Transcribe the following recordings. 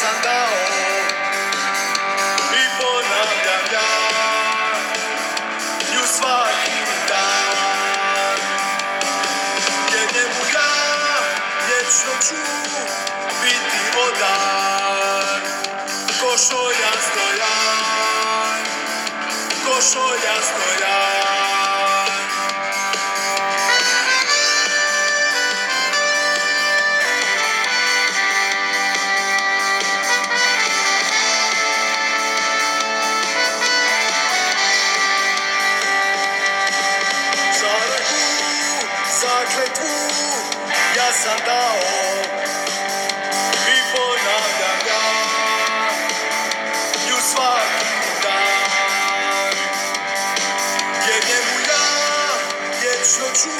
Sam dao i ponavljam ja nju svaki dan. Jer njemu ja vječno ću biti odan ko šoljan stojan ko šoljan stojan zakletvu, ja sam dao. I ponavljam ja nju svaki dan. Jer njemu ja vječno ću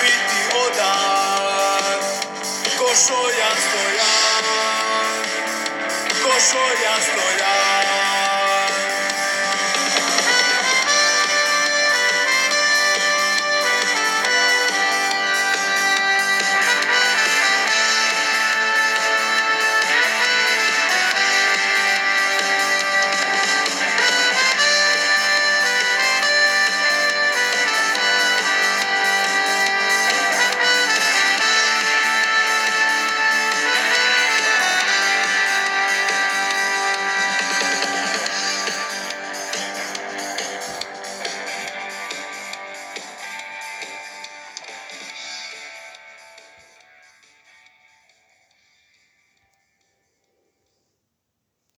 biti odan, ko šoljan stojan, ko šoljan stojan.